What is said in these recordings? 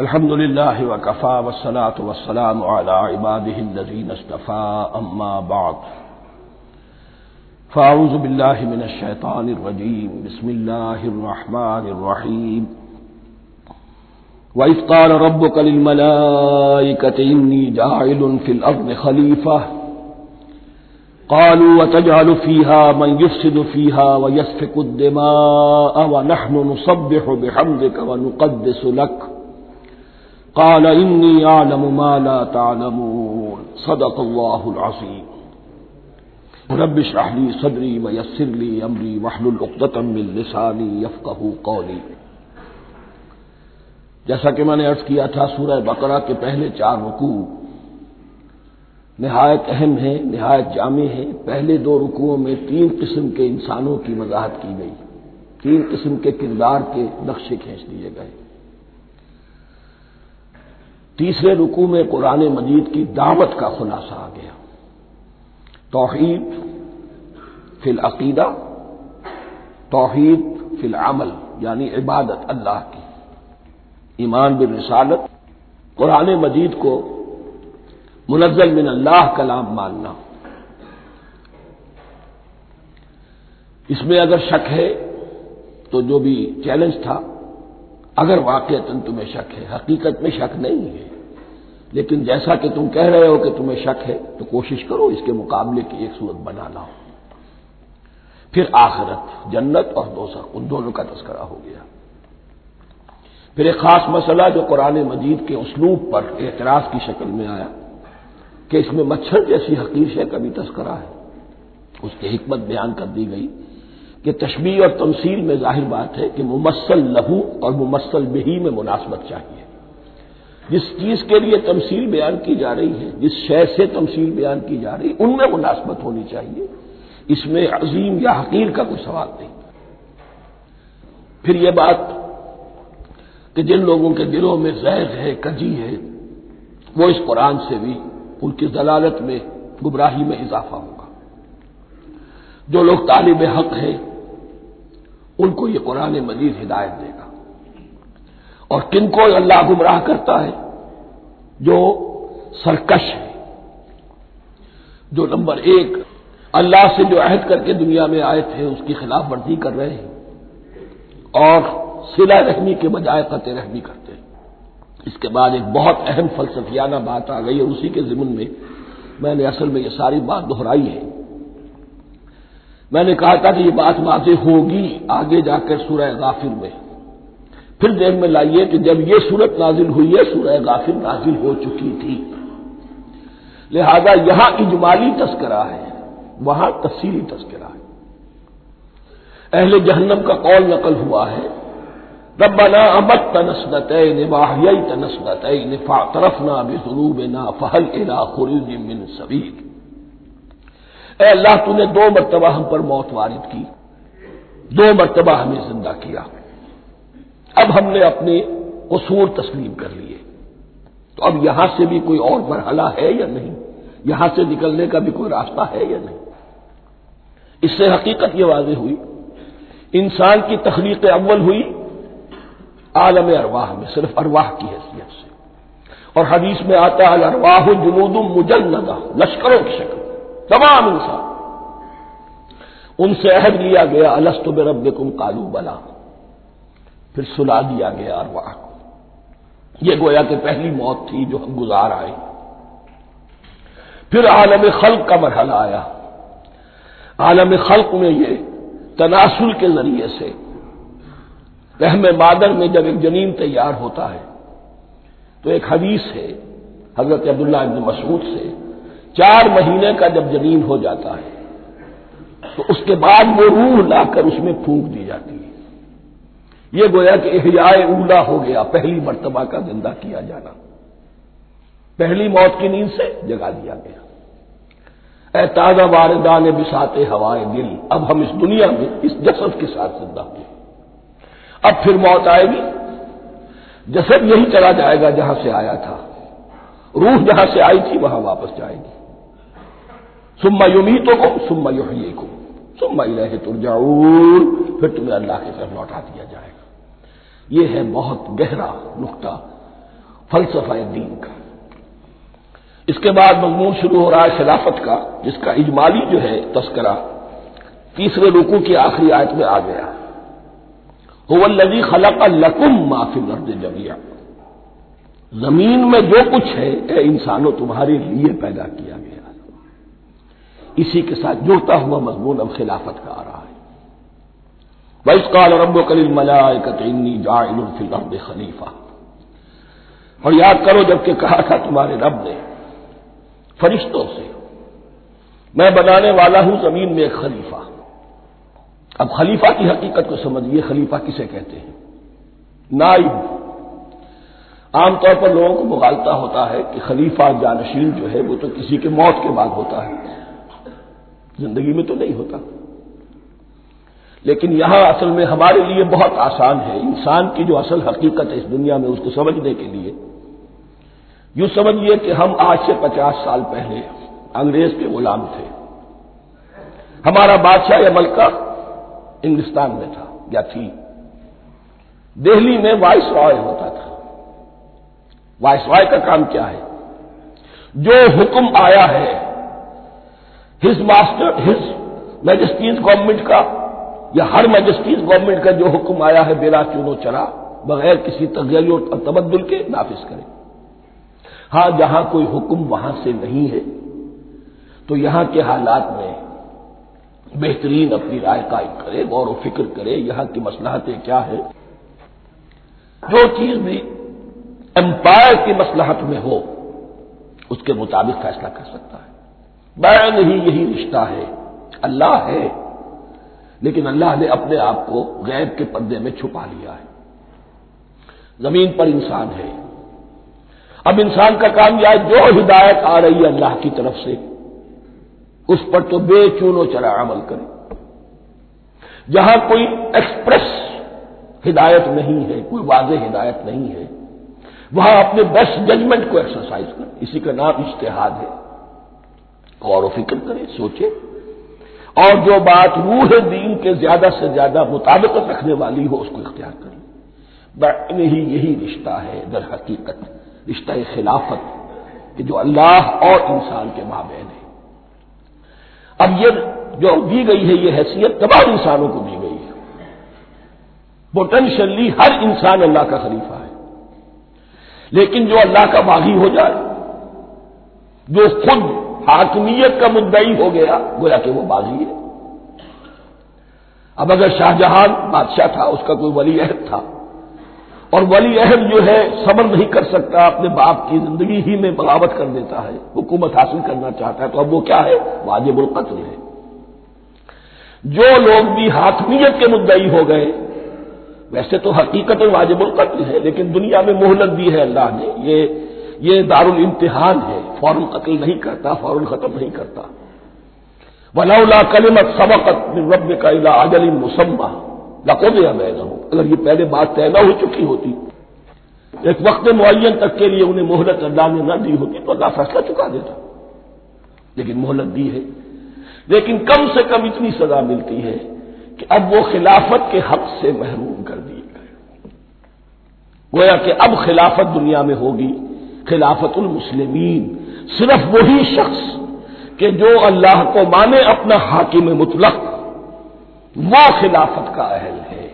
الحمد لله وكفى والصلاة والسلام على عباده الذين استفى أما بعد. فأعوذ بالله من الشيطان الرجيم. بسم الله الرحمن الرحيم. وإذ قال ربك للملائكة إني جاعل في الأرض خليفة. قالوا وتجعل فيها من يفسد فيها ويسفك الدماء ونحن نصبح بحمدك ونقدس لك. قال إني أعلم ما لا تعلمون. صدق الله العظيم. رب اشرح لي صدري ويسر لي أمري واحلل عقدة من لساني يفقه قولي. جیسا کہ میں نے عرض کیا تھا، سورہ بقرہ کے پہلے چار رکوع نہایت اہم ہے نہایت جامع ہے پہلے دو رکوعوں میں تین قسم کے انسانوں کی وضاحت کی گئی۔ تین قسم کے کردار کے نقشے کھینچ دیے گئے۔ تیسرے رکوع میں قرآن مجید کی دعوت کا خلاصہ آ گیا۔ توحید فی العقیدہ، توحید فی العمل یعنی عبادت اللہ کی۔ ایمان بن رسالت قرآن مجید کو منزل من اللہ کلام ماننا۔ اس میں اگر شک ہے تو جو بھی چیلنج تھا اگر واقع تمہیں شک ہے، حقیقت میں شک نہیں ہے، لیکن جیسا کہ تم کہہ رہے ہو کہ تمہیں شک ہے، تو کوشش کرو اس کے مقابلے کی ایک صورت بنانا ہو پھر آخرت، جنت اور دوسر ان دونوں کا تذکرہ ہو گیا۔ پھر ایک خاص مسئلہ جو قرآن مجید کے اسلوب پر اعتراض کی شکل میں آیا کہ اس میں مچھر جیسی حقیق ہے کبھی تذکرہ ہے۔ اس کی حکمت بیان کر دی گئی۔ کہ تشبیح اور تمثیل میں ظاہر بات ہے کہ ممثل لہو اور ممثل بہی میں مناسبت چاہیے۔ جس چیز کے لیے تمثیل بیان کی جا رہی ہے، جس شے سے تمثیل بیان کی جا رہی ہے ان میں مناسبت ہونی چاہیے۔ اس میں عظیم یا حقیر کا کوئی سوال نہیں۔ پھر یہ بات کہ جن لوگوں کے دلوں میں زہر ہے، کجی ہے، وہ اس قرآن سے بھی ان کی ضلالت میں گمراہی میں اضافہ ہوگا۔ جو لوگ طالب حق ہیں ان کو یہ قرآن مجید ہدایت دے گا۔ اور کن کو اللہ گمراہ کرتا ہے؟ جو سرکش ہے۔ جو نمبر ایک، اللہ سے جو عہد کر کے دنیا میں آئے تھے، اس کی خلاف ورزی کر رہے ہیں۔ اور سلا رحمی کے بجائے قطع رحمی کرتے ہیں۔ اس کے بعد ایک بہت اہم فلسفیانہ بات آ گئی اور اسی کے ضمن میں میں نے اصل میں یہ ساری بات دہرائی ہے۔ میں نے کہا تھا کہ یہ بات واضح ہوگی آگے جا کر سورہ غافر میں۔ پھر دیر میں لائیے کہ جب یہ صورت نازل ہوئی ہے، سورہ غافر نازل ہو چکی تھی۔ لہذا یہاں اجمالی تذکرہ ہے، وہاں تفصیلی تذکرہ ہے۔ اہل جہنم کا قول نقل ہوا ہے، ربنا امت تنسنت نباہی تنسنت نفا طرف نہ بنوب نہ فہل الا خروج من سبیر اے اللہ تو نے دو مرتبہ ہم پر موت وارد کی، دو مرتبہ ہمیں زندہ کیا۔ اب ہم نے اپنے قصور تسلیم کر لیے۔ تو اب یہاں سے بھی کوئی اور مرحلہ ہے یا نہیں؟ یہاں سے نکلنے کا بھی کوئی راستہ ہے یا نہیں؟ اس سے حقیقت یہ واضح ہوئی، انسان کی تخلیق اول ہوئی عالم ارواح میں، صرف ارواح کی حیثیت سے۔ اور حدیث میں آتا ہے ارواہ جنود مجلدہ لشکروں کی شکل۔ تمام انسان۔ ان سے عہد لیا گیا السط رب کم کالو بلا پھر سلا دیا گیا ارواح کو۔ یہ گویا کہ پہلی موت تھی جو ہم گزار آئے۔ پھر عالم خلق کا مرحلہ آیا۔ عالم خلق میں یہ تناسل کے ذریعے سے رحم مادر میں جب ایک جنین تیار ہوتا ہے، تو ایک حدیث ہے، حضرت عبداللہ ابن مسعود سے۔ چار مہینے کا جب جنین ہو جاتا ہے، تو اس کے بعد وہ روح لا کر اس میں پھونک دی جاتی ہے۔ یہ گویا کہ احیاء اولا ہو گیا، پہلی مرتبہ کا زندہ کیا جانا۔ پہلی موت کی نیند سے جگا دیا گیا۔ اے تازہ واردان بساتے ہوائے دل، اب ہم اس دنیا میں اس جسد کے ساتھ زندہ ہوئے اب پھر موت آئے گی۔ جسد یہی چلا جائے گا جہاں سے آیا تھا۔ روح جہاں سے آئی تھی، وہاں واپس جائے گی۔ سما یومیتوں کو سما یوہیے کو سما الہ ترجعون، پھر تمہیں اللہ کی طرف لوٹا دیا جائے گا۔ یہ ہے بہت گہرا نقطہ، فلسفہ دین کا۔ اس کے بعد مضمون شروع ہو رہا ہے خلافت کا، جس کا اجمالی جو ہے تذکرہ تیسرے رکو کی آخری آیت میں آ گیا۔ الذي خلق لکم معافی مرد جمیا زمین میں جو کچھ ہے، اے انسانوں، تمہارے لیے پیدا کیا گیا۔ اسی کے ساتھ جڑتا ہوا مضمون اب خلافت کا آ رہا ہے۔ بس کال رب و کلیل ملا الارض خلیفہ اور یاد کرو جبکہ کہا تھا تمہارے رب نے، فرشتوں سے، میں بنانے والا ہوں زمین میں ایک خلیفہ۔ اب خلیفہ کی حقیقت کو سمجھیے، خلیفہ کسے کہتے ہیں؟ نائب۔ عام طور پر لوگوں کو مغالتا ہوتا ہے کہ خلیفہ جانشین جو ہے وہ تو کسی کے موت کے بعد ہوتا ہے۔ زندگی میں تو نہیں ہوتا۔ لیکن یہاں اصل میں ہمارے لیے بہت آسان ہے۔ انسان کی جو اصل حقیقت ہے اس دنیا میں اس کو سمجھنے کے لیے۔ یوں سمجھیے کہ ہم آج سے پچاس سال پہلے انگریز کے غلام تھے۔ ہمارا بادشاہ یا ملکہ ہندوستان میں تھا یا تھی۔ دہلی میں وائس رائے ہوتا تھا۔ وائس رائے کا کام کیا ہے؟ جو حکم آیا ہے his master his majesty's government کا یا ہر میجسٹیز گورنمنٹ کا جو حکم آیا ہے بلا چونو چرا بغیر کسی تغیر اور تبدل کے نافذ کرے۔ ہاں جہاں کوئی حکم وہاں سے نہیں ہے، تو یہاں کے حالات میں بہترین اپنی رائے قائم کرے، غور و فکر کرے، یہاں کی مسلحتیں کیا ہے جو چیز بھی امپائر کی مسلحت میں ہو، اس کے مطابق فیصلہ کر سکتا ہے۔ بین ہی یہی رشتہ ہے۔ اللہ ہے۔ لیکن اللہ نے اپنے آپ کو غیب کے پردے میں چھپا لیا ہے۔ زمین پر انسان ہے۔ اب انسان کا کام یہ ہے جو ہدایت آ رہی ہے اللہ کی طرف سے، اس پر تو بے چون و چرا عمل کرے۔ جہاں کوئی ایکسپریس ہدایت نہیں ہے، کوئی واضح ہدایت نہیں ہے، وہاں اپنے بیسٹ ججمنٹ کو ایکسرسائز کرے۔ اسی کا نام اشتہاد ہے۔ غور و فکر کرے سوچے اور جو بات روح دین کے زیادہ سے زیادہ مطابقت رکھنے والی ہو، اس کو اختیار کرے ہی یہی رشتہ ہے، در حقیقت رشتہ خلافت، کہ جو اللہ اور انسان کے مابین ہے اب یہ جو دی گئی ہے، یہ حیثیت تمام انسانوں کو دی گئی ہے۔ پوٹینشلی ہر انسان اللہ کا خلیفہ ہے۔ لیکن جو اللہ کا باغی ہو جائے، جو خود حاکمیت کا مدعی ہو گیا، گویا کہ وہ باغی ہے۔ اب اگر شاہجہان بادشاہ تھا، اس کا کوئی ولی عہد تھا۔ اور ولی عہد جو ہے، صبر نہیں کر سکتا، اپنے باپ کی زندگی ہی میں بغاوت کر دیتا ہے، حکومت حاصل کرنا چاہتا ہے۔ تو اب وہ کیا ہے؟ واجب القتل ہے۔ جو لوگ بھی حاکمیت کے مدعی ہو گئے، ویسے تو حقیقت واجب القتل ہے، لیکن دنیا میں مہلت دی ہے اللہ نے۔ یہ یہ دار الامتحان ہے، فوراً قتل نہیں کرتا، فوراً ختم نہیں کرتا۔ ولا کلمت سبقت رب کا اجل مسمہ لکو دیا میں نہ ہوں اگر یہ پہلے بات طے نہ ہو چکی ہوتی، ایک وقت معین تک کے لیے انہیں مہلت اللہ نے نہ دی ہوتی تو اللہ فیصلہ چکا دیتا۔ لیکن مہلت دی ہے۔ لیکن کم سے کم اتنی سزا ملتی ہے کہ اب وہ خلافت کے حق سے محروم کر دیے گئے گویا کہ اب خلافت دنیا میں ہوگی۔ خلافت المسلمین صرف وہی شخص کہ جو اللہ کو مانے اپنا حاکم مطلق، وہ خلافت کا اہل ہے۔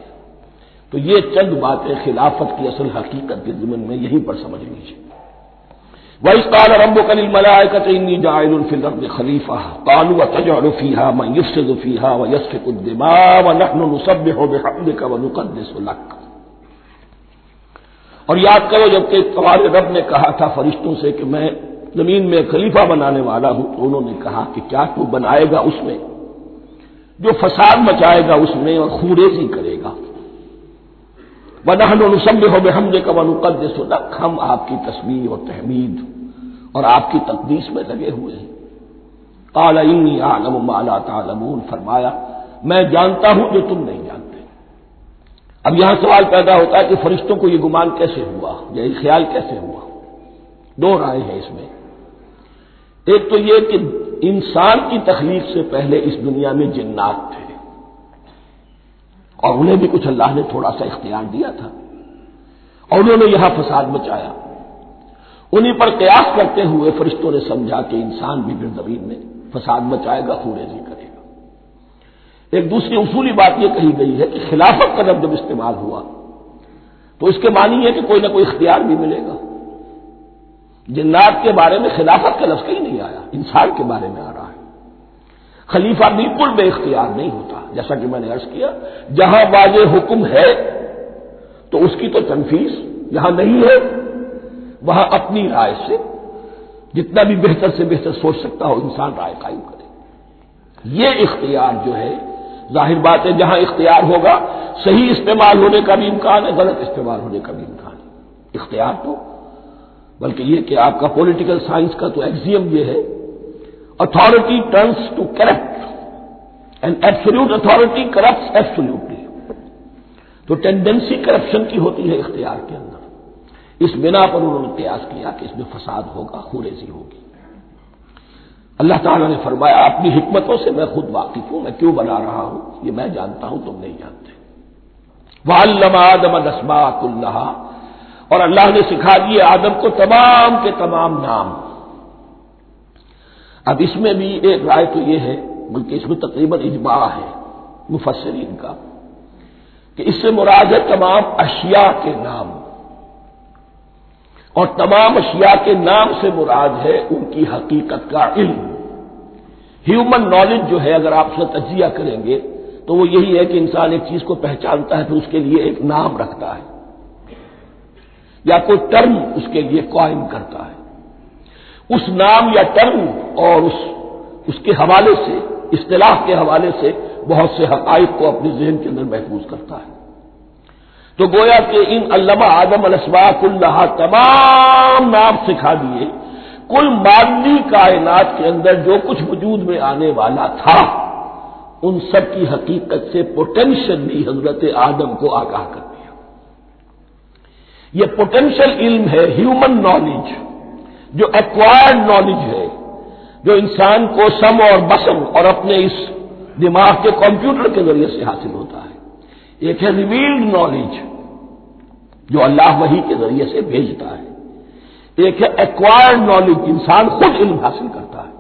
تو یہ چند باتیں خلافت کی اصل حقیقت کے ضمن میں یہیں پر سمجھ لیجیے وہی کال رمب کل ملائے کا انی جائل الفلم خلیفہ کالو تجور فیحا میں یوسف فیحا و یسف الدما و نخن نصب ہو بے حمد کا و نقدس اور یاد کرو جبکہ تمہارے رب نے کہا تھا فرشتوں سے کہ میں زمین میں خلیفہ بنانے والا ہوں، تو انہوں نے کہا کہ کیا تو بنائے گا اس میں؟ جو فساد مچائے گا اس میں اور خوریزی کرے گا۔ وہ نہن نسب ہو بے حمد کا ونقدس ہم آپ کی تصویر اور تحمید اور آپ کی تقدیس میں لگے ہوئے ہیں۔ کالا عالم مالا تعلمون۔ فرمایا، میں جانتا ہوں جو تم نہیں اب یہاں سوال پیدا ہوتا ہے کہ فرشتوں کو یہ گمان کیسے ہوا؟ یہ خیال کیسے ہوا؟ دو رائے ہیں اس میں۔ ایک تو یہ کہ انسان کی تخلیق سے پہلے اس دنیا میں جنات تھے۔ اور انہیں بھی کچھ اللہ نے تھوڑا سا اختیار دیا تھا۔ اور انہوں نے یہاں فساد مچایا۔ انہی پر قیاس کرتے ہوئے فرشتوں نے سمجھا کہ انسان بھی پھر زمین میں فساد مچائے گا خوریزی کرے گا۔ ایک دوسری اصولی بات یہ کہی گئی ہے کہ خلافت کا لفظ جب استعمال ہوا تو اس کے معنی ہے کہ کوئی نہ کوئی اختیار بھی ملے گا۔ جنات کے بارے میں خلافت کا لفظ کہیں نہیں آیا، انسان کے بارے میں آ رہا ہے۔ خلیفہ بالکل بے اختیار نہیں ہوتا، جیسا کہ میں نے عرض کیا، جہاں واضح حکم ہے تو اس کی تو تنفیس جہاں نہیں ہے، وہاں اپنی رائے سے جتنا بھی بہتر سے بہتر سوچ سکتا ہو انسان رائے قائم کرے۔ یہ اختیار جو ہے ظاہر بات ہے، جہاں اختیار ہوگا، صحیح استعمال ہونے کا بھی امکان ہے، غلط استعمال ہونے کا بھی امکان ہے۔ اختیار تو، بلکہ یہ کہ آپ کا پولیٹیکل سائنس کا تو ایگزیم یہ ہے authority tends to corrupt and absolute authority corrupt absolutely تو ٹینڈنسی کرپشن کی ہوتی ہے اختیار کے اندر۔ اس بنا پر انہوں نے قیاس کیا کہ اس میں فساد ہوگا خوریزی ہوگی۔ اللہ تعالیٰ نے فرمایا، اپنی حکمتوں سے میں خود واقف ہوں، میں کیوں بنا رہا ہوں؟ یہ میں جانتا ہوں، تم نہیں جانتے۔ وہ آدم دسمات اللہ اور اللہ نے سکھا دیے آدم کو تمام کے تمام نام۔ اب اس میں بھی ایک رائے تو یہ ہے، بلکہ اس میں تقریباً اجماع ہے، مفسرین کا، کہ اس سے مراد ہے تمام اشیاء کے نام۔ اور تمام اشیاء کے نام سے مراد ہے ان کی حقیقت کا علم۔ ہیومن نالج جو ہے، اگر آپ سے تجزیہ کریں گے، تو وہ یہی ہے کہ انسان ایک چیز کو پہچانتا ہے تو اس کے لیے ایک نام رکھتا ہے۔ یا کوئی ٹرم اس کے لیے قائم کرتا ہے۔ اس نام یا ٹرم اور اس اس کے حوالے سے، اصطلاح کے حوالے سے بہت سے حقائق کو اپنے ذہن کے اندر محفوظ کرتا ہے۔ تو گویا کہ ان علامہ آدم الاسباق اللہ تمام نام سکھا دیے۔ کل مادی کائنات کے اندر جو کچھ وجود میں آنے والا تھا، ان سب کی حقیقت سے پوٹینشلی حضرت آدم کو آگاہ کر دیا۔ یہ پوٹینشیل علم ہے ہیومن نالج جو ایکوائرڈ نالج ہے، جو انسان کو سم اور بسم اور اپنے اس دماغ کے کمپیوٹر کے ذریعے سے حاصل ہوتا ہے۔ ایک ہے ریویلڈ نالج جو اللہ وہی کے ذریعے سے بھیجتا ہے۔ ایک ہے ایکوائرڈ نالج انسان خود علم حاصل کرتا ہے۔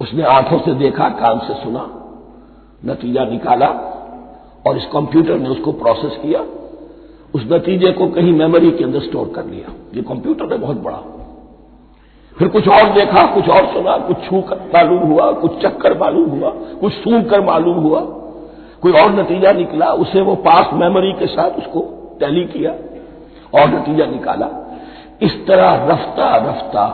اس نے آنکھوں سے دیکھا، کان سے سنا، نتیجہ نکالا اور اس کمپیوٹر نے اس کو پروسیس کیا۔ اس نتیجے کو کہیں میموری کے اندر سٹور کر لیا۔ یہ کمپیوٹر ہے، بہت بڑا۔ پھر کچھ اور دیکھا، کچھ اور سنا، کچھ چھو کر معلوم ہوا، کچھ چکر معلوم ہوا، کچھ سونگ کر معلوم ہوا۔ کوئی اور نتیجہ نکلا، اسے وہ پاس میموری کے ساتھ اس کو ٹیلی کیا، اور نتیجہ نکالا۔ اس طرح رفتہ رفتہ،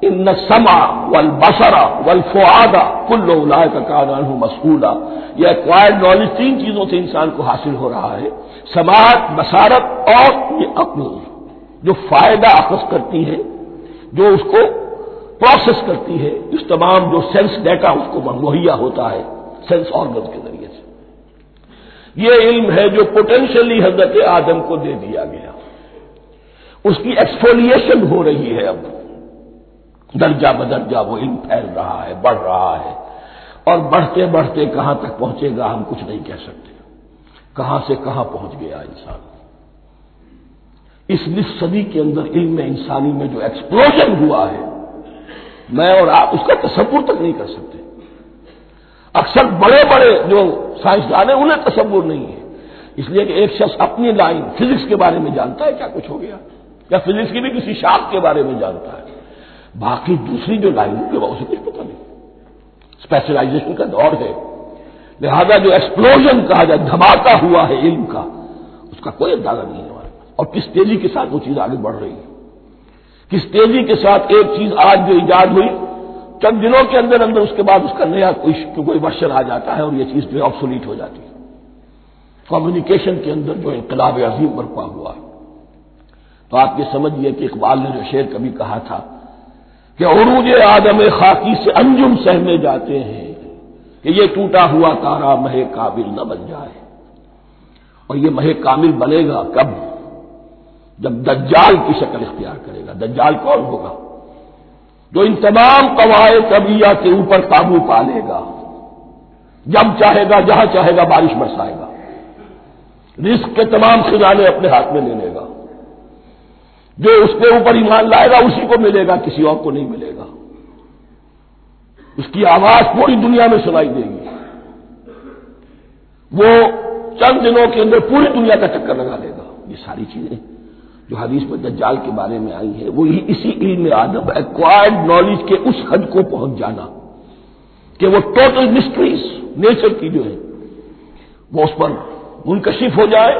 ان سما ول بسرا ول فوادا کل کا کاران ہوں مسکولا یہ ایکوائرڈ نالج تین چیزوں سے انسان کو حاصل ہو رہا ہے۔ سماعت بسارت اور یہ عقل، جو فائدہ اخذ کرتی ہے، جو اس کو پروسیس کرتی ہے۔ اس تمام جو سینس ڈیٹا اس کو مہیا ہوتا ہے سینس آرگن کے ذریعے۔ یہ علم ہے جو پوٹینشلی حضرت آدم کو دے دیا گیا۔ اس کی ایکسفولیشن ہو رہی ہے اب۔ درجہ بدرجہ وہ علم پھیل رہا ہے، بڑھ رہا ہے۔ اور بڑھتے بڑھتے کہاں تک پہنچے گا ہم کچھ نہیں کہہ سکتے۔ کہاں سے کہاں پہنچ گیا انسان؟ اس نصف صدی کے اندر علم انسانی میں جو ایکسپلوژن ہوا ہے، میں اور آپ اس کا تصور تک نہیں کر سکتے۔ اکثر بڑے بڑے جو سائنسدان ہیں، انہیں تصور نہیں ہے۔ اس لیے کہ ایک شخص اپنی لائن فزکس کے بارے میں جانتا ہے، کیا کچھ ہو گیا؟ یا فزکس کی بھی کسی شاخ کے بارے میں جانتا ہے۔ باقی دوسری جو لائن ہے اسے کچھ پتا نہیں۔ اسپیشلائزیشن کا دور ہے۔ لہذا جو ایکسپلوژن کہا جائے، دھماکہ ہوا ہے علم کا، اس کا کوئی اندازہ نہیں ہے ہمارے پاس۔ اور کس تیزی کے ساتھ وہ چیز آگے بڑھ رہی ہے؟ کس تیزی کے ساتھ ایک چیز آج جو ایجاد ہوئی چند دنوں کے اندر اندر اس کے بعد اس کا نیا کوئی کوئی ورشن آ جاتا ہے اور یہ چیز جو آپسولیٹ ہو جاتی ہے۔ کمیونیکیشن کے اندر جو انقلاب عظیم برپا ہوا ہے۔ تو آپ یہ سمجھیے کہ اقبال نے جو شعر کبھی کہا تھا کہ عروج آدم خاکی سے انجم سہنے جاتے ہیں کہ یہ ٹوٹا ہوا تارا مہ کامل نہ بن جائے۔ اور یہ مہ کامل بنے گا کب؟ جب دجال کی شکل اختیار کرے گا۔ دجال کون ہوگا؟ جو ان تمام قواعد طبیعہ کے اوپر قابو پا لے گا۔ جب چاہے گا، جہاں چاہے گا، بارش برسائے گا۔ رسک کے تمام خزانے اپنے ہاتھ میں لے لے گا۔ جو اس کے اوپر ایمان لائے گا، اسی کو ملے گا، کسی اور کو نہیں ملے گا۔ اس کی آواز پوری دنیا میں سنائی دے گی۔ وہ چند دنوں کے اندر پوری دنیا کا چکر لگا لے گا۔ یہ ساری چیزیں۔ جو حدیث میں دجال کے بارے میں آئی ہیں وہ اسی علم آدم ایکوائرڈ نالج کے اس حد کو پہنچ جانا کہ وہ ٹوٹل مسٹریز نیچر کی جو ہے، وہ اس پر منکشف ہو جائے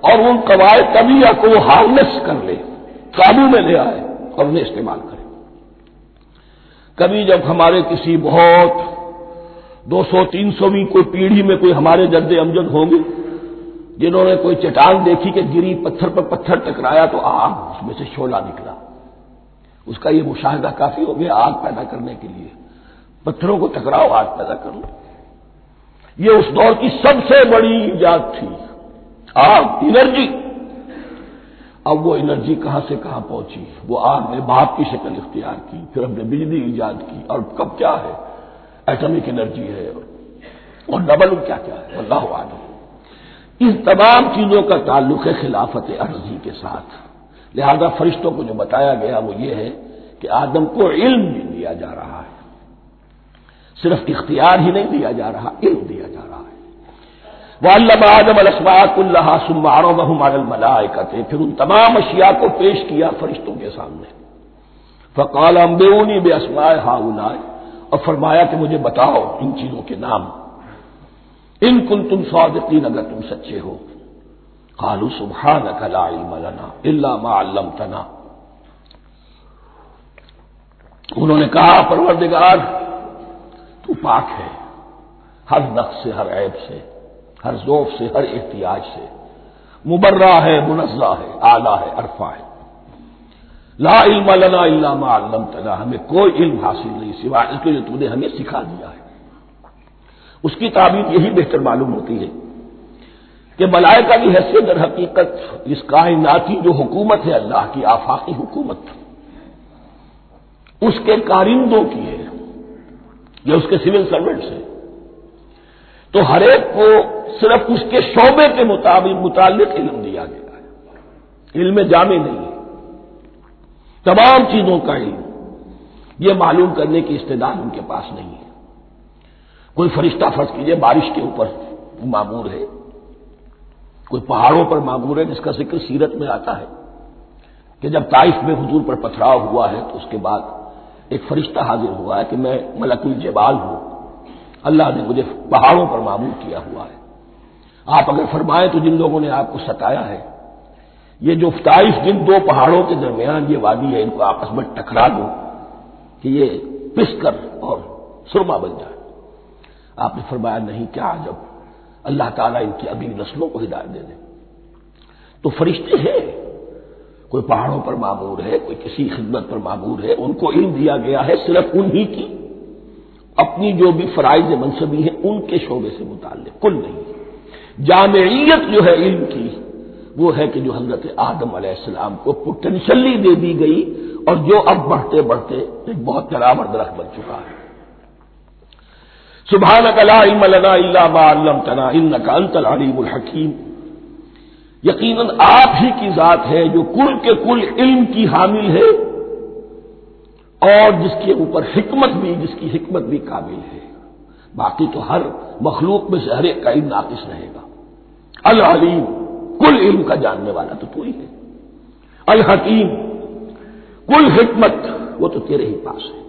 اور ان قواعد طبیعہ کو وہ ہارنس کر لے، قابو میں لے آئے اور انہیں استعمال کرے۔ کبھی جب ہمارے کسی بہت دو سو، تین سویں کوئی پیڑھی میں کوئی ہمارے جد امجد ہوں گے جنہوں نے کوئی چٹان دیکھی کہ گری پتھر پر پتھر ٹکرایا تو آگ اس میں سے شولا نکلا۔ اس کا یہ مشاہدہ کافی ہو گیا آگ پیدا کرنے کے لیے۔ پتھروں کو ٹکراؤ، آگ پیدا کر لو۔ یہ اس دور کی سب سے بڑی ایجاد تھی۔ آگ، انرجی۔ اب وہ انرجی کہاں سے کہاں پہنچی؟ وہ آگ نے باپ کی شکل اختیار کی، پھر ہم نے بجلی ایجاد کی۔ اور کب کیا ہے؟ ایٹمک انرجی ہے۔ اور ڈبل کیا کیا ہے؟ اللہ عالم ان تمام چیزوں کا تعلق ہے خلافت عرضی کے ساتھ۔ لہذا فرشتوں کو جو بتایا گیا وہ یہ ہے کہ آدم کو علم بھی دیا جا رہا ہے۔ صرف اختیار ہی نہیں دیا جا رہا، علم دیا جا رہا ہے۔ وہ اللہ آدم السماط اللہ سمارو بہمار ملائے پھر ان تمام اشیاء کو پیش کیا فرشتوں کے سامنے۔ فقال امبیونی بے اسمائے ہا اور فرمایا کہ مجھے بتاؤ ان چیزوں کے نام۔ ان کن تم صادقین اگر تم سچے ہو۔ کالو سبحان کلا علم لنا اللہ ما علمتنا۔ انہوں نے کہا، پروردگار، تو پاک ہے۔ ہر نقص سے، ہر عیب سے، ہر ذوف سے، ہر احتیاج سے۔ مبرہ ہے، منزہ ہے آلہ ہے عرفا ہے۔ لا علم لنا اللہ ما علمتنا۔ ہمیں کوئی علم حاصل نہیں، سوائے اس کے جو تم نے ہمیں سکھا دیا ہے۔ اس کی تعبیر یہی بہتر معلوم ہوتی ہے کہ ملائکہ کی حیثیت در حقیقت اس کائناتی جو حکومت ہے اللہ کی آفاقی حکومت اس کے کارندوں کی ہے۔ یا اس کے سول سروینٹس ہیں۔ تو ہر ایک کو صرف اس کے شعبے کے مطابق متعلق علم دیا گیا ہے۔ علم جامع نہیں ہے۔ تمام چیزوں کا علم یہ معلوم کرنے کی استعداد ان کے پاس نہیں ہے۔ کوئی فرشتہ فرض کیجیے بارش کے اوپر معمور ہے۔ کوئی پہاڑوں پر معمور ہے، جس کا ذکر سیرت میں آتا ہے۔ کہ جب طائف میں حضور پر پتھراؤ ہوا ہے، تو اس کے بعد ایک فرشتہ حاضر ہوا ہے کہ میں ملک الجبال ہوں۔ اللہ نے مجھے پہاڑوں پر معمور کیا ہوا ہے۔ آپ اگر فرمائیں تو جن لوگوں نے آپ کو ستایا ہے، یہ جو طائف جن دو پہاڑوں کے درمیان یہ وادی ہے، ان کو آپس میں ٹکرا دو کہ یہ پس کر اور سرما بن جائے۔ آپ نے فرمایا نہیں، کیا جب؟ اللہ تعالیٰ ان کی اگلی نسلوں کو ہدایت دے دے۔ تو فرشتے ہیں۔ کوئی پہاڑوں پر معمور ہے، کوئی کسی خدمت پر معمور ہے، ان کو علم دیا گیا ہے صرف انہی کی۔ اپنی جو بھی فرائض منصبی ہیں، ان کے شعبے سے متعلق، کل نہیں۔ جامعیت جو ہے علم کی، وہ ہے کہ جو حضرت آدم علیہ السلام کو پوٹینشلی دے دی گئی اور جو اب بڑھتے بڑھتے ایک بہت چراور درخت بن چکا ہے۔ سبحان علم لنا اللہ ما علمتنا انك انت العلیم الحکیم یقیناً آپ ہی کی ذات ہے جو کل کے کل علم کی حامل ہے اور جس کے اوپر حکمت بھی، جس کی حکمت بھی قابل ہے۔ باقی تو ہر مخلوق میں سے ہر ایک کا علم ناقص رہے گا۔ العلیم، کل علم کا جاننے والا تو تو ہی ہے۔ الحکیم، کل حکمت، وہ تو تیرے ہی پاس ہے۔